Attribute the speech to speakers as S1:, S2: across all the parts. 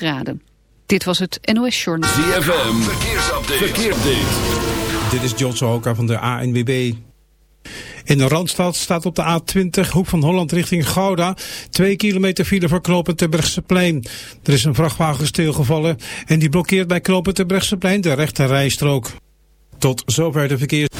S1: graden. Dit was het NOS Journal.
S2: ZFM, verkeersupdate. verkeersupdate.
S3: Dit is John Sohoka van de ANWB. In de Randstad staat op de A20 hoek van Holland richting Gouda 2 kilometer file voor Terbrechtseplein. Er is een vrachtwagen stilgevallen en die blokkeert bij knooppunt Terbrechtseplein de rechte rijstrook. Tot zover de verkeers.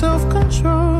S4: self-control.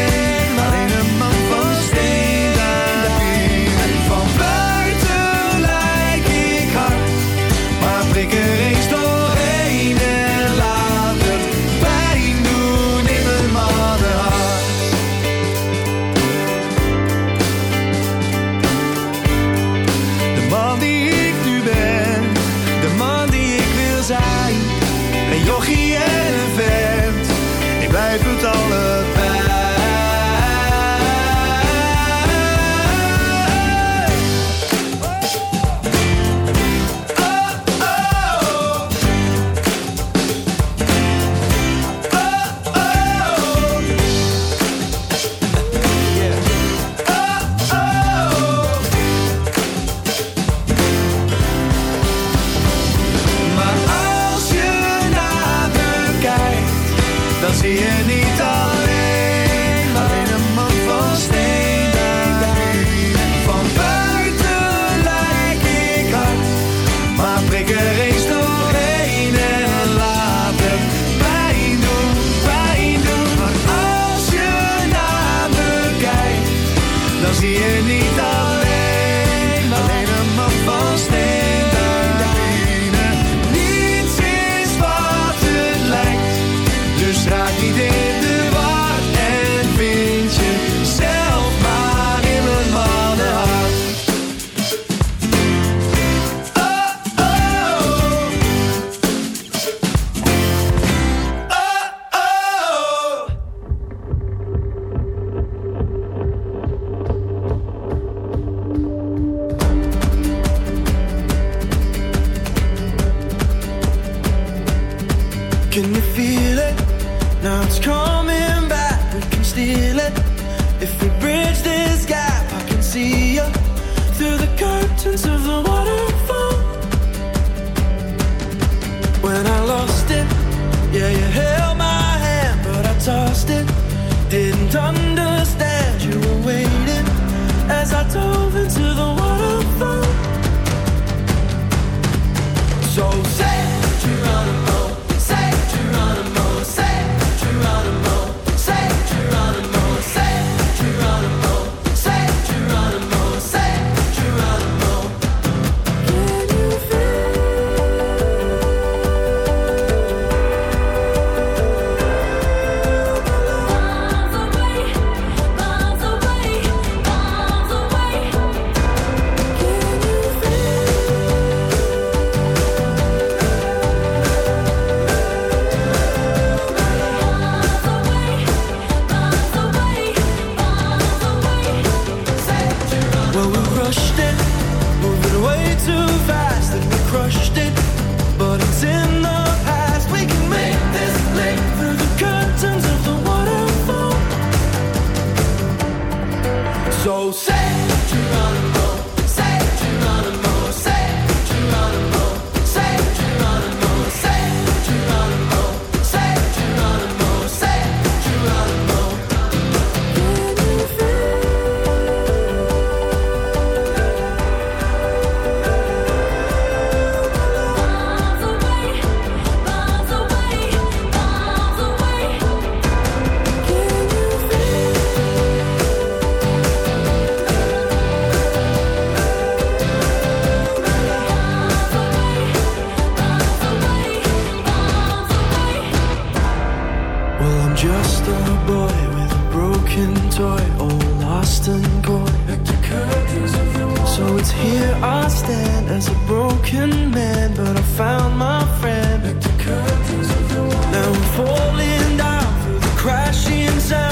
S5: just a boy with a broken toy, all lost and gone. Like the curtains of coy. So it's here I stand as a broken man, but I found my friend. Like the curtains of the Now I'm falling down through the crashing sound.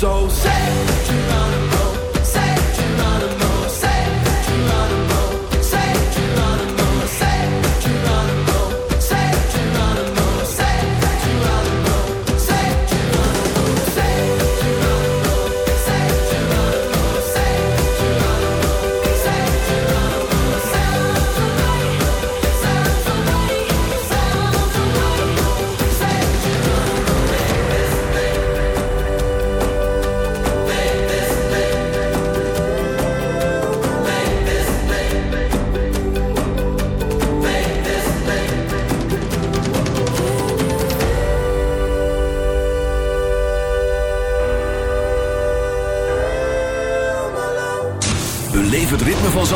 S5: so
S6: sick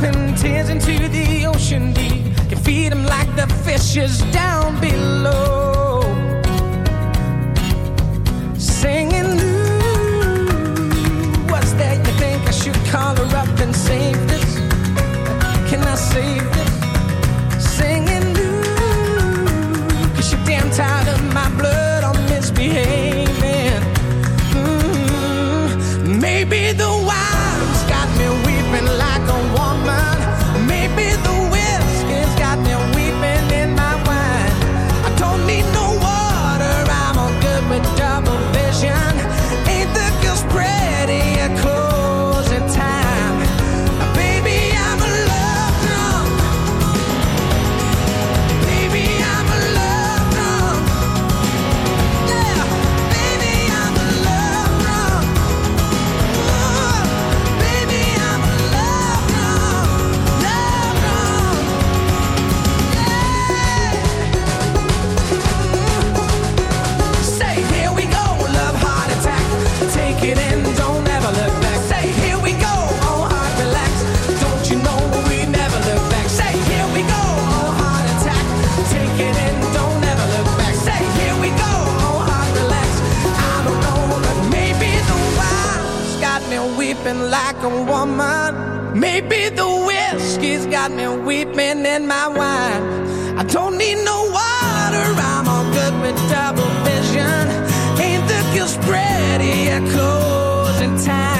S7: dumping tears
S8: into the ocean deep. You feed them like the fishes down below. Singing, ooh, what's that? You think I should call her up and save this? Can I save this? Singing. Like a woman. Maybe the whiskey's got me weeping in my wine. I don't need no water, I'm all good with double vision. Ain't the girl spread echoes Closing time?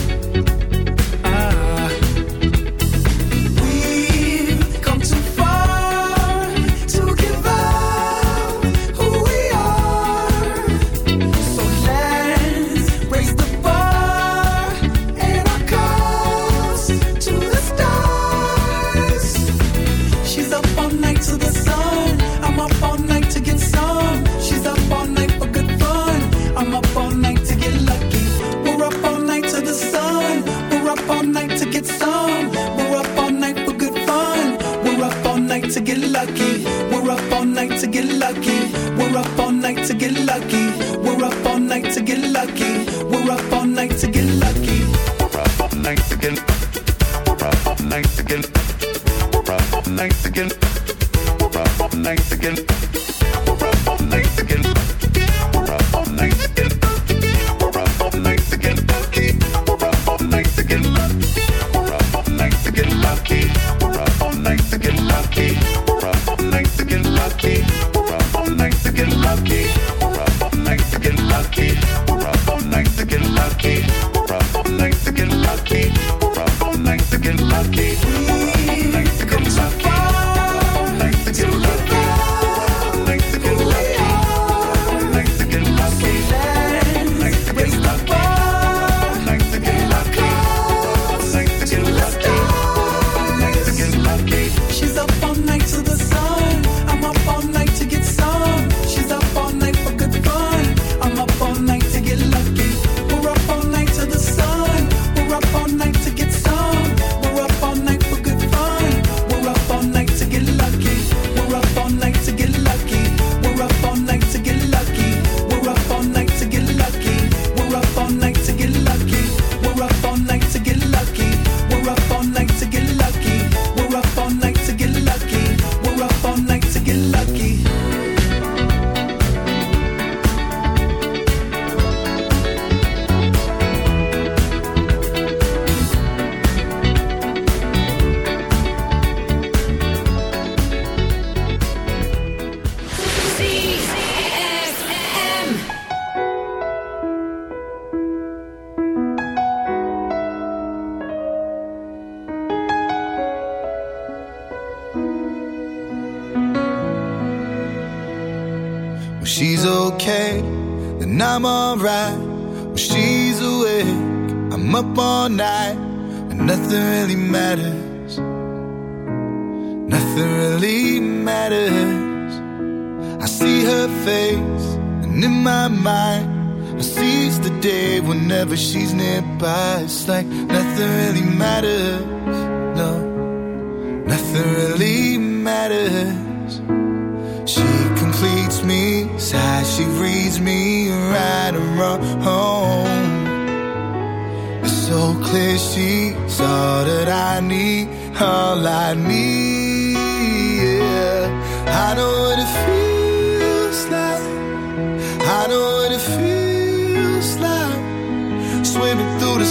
S9: get lucky.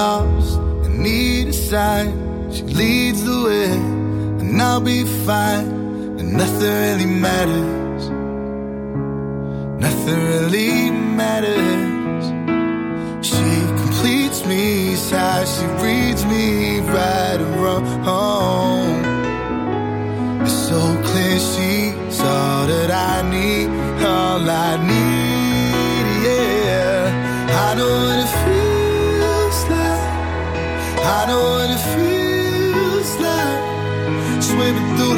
S10: lost and need a sign. She leads the way, and I'll be fine. And nothing really matters. Nothing really matters. She completes me, it's how she reads me right and wrong. It's so clear she's all that I need, all I need. Yeah, I know what it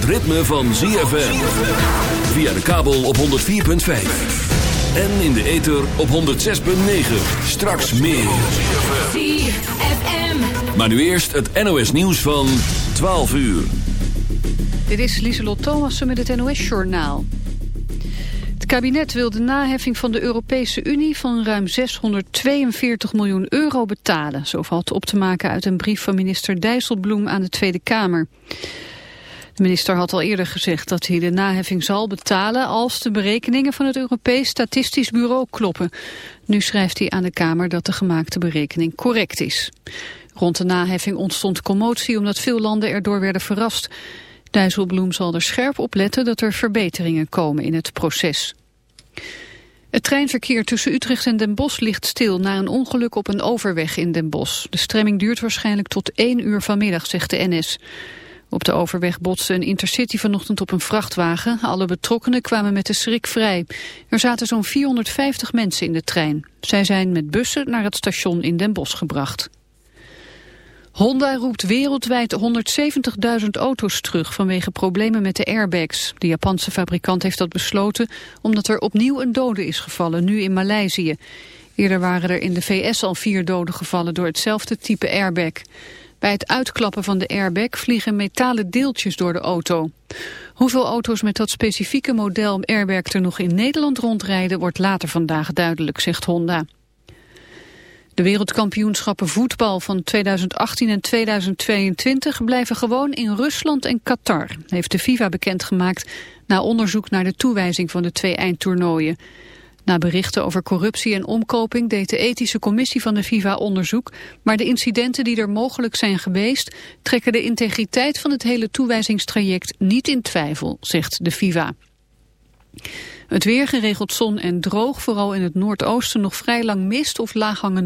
S2: Het ritme van ZFM. Via de kabel op 104.5. En in de ether op 106.9. Straks meer.
S1: ZFM.
S2: Maar nu eerst het NOS nieuws van 12 uur.
S1: Dit is Lieselot Thomassen met het NOS-journaal. Het kabinet wil de naheffing van de Europese Unie van ruim 642 miljoen euro betalen. Zo valt op te maken uit een brief van minister Dijsselbloem aan de Tweede Kamer. De minister had al eerder gezegd dat hij de naheffing zal betalen als de berekeningen van het Europees Statistisch Bureau kloppen. Nu schrijft hij aan de Kamer dat de gemaakte berekening correct is. Rond de naheffing ontstond commotie omdat veel landen erdoor werden verrast. Dijsselbloem zal er scherp op letten dat er verbeteringen komen in het proces. Het treinverkeer tussen Utrecht en Den Bosch ligt stil na een ongeluk op een overweg in Den Bosch. De stremming duurt waarschijnlijk tot 1 uur vanmiddag, zegt de NS. Op de overweg botste een intercity vanochtend op een vrachtwagen. Alle betrokkenen kwamen met de schrik vrij. Er zaten zo'n 450 mensen in de trein. Zij zijn met bussen naar het station in Den Bosch gebracht. Honda roept wereldwijd 170.000 auto's terug vanwege problemen met de airbags. De Japanse fabrikant heeft dat besloten omdat er opnieuw een dode is gevallen, nu in Maleisië. Eerder waren er in de VS al vier doden gevallen door hetzelfde type airbag. Bij het uitklappen van de airbag vliegen metalen deeltjes door de auto. Hoeveel auto's met dat specifieke model airbag er nog in Nederland rondrijden wordt later vandaag duidelijk, zegt Honda. De wereldkampioenschappen voetbal van 2018 en 2022 blijven gewoon in Rusland en Qatar, heeft de FIFA bekendgemaakt na onderzoek naar de toewijzing van de twee eindtoernooien. Na berichten over corruptie en omkoping deed de ethische commissie van de FIFA onderzoek, maar de incidenten die er mogelijk zijn geweest trekken de integriteit van het hele toewijzingstraject niet in twijfel, zegt de FIFA. Het weer geregeld zon en droog, vooral in het noordoosten nog vrij lang mist of laaghangende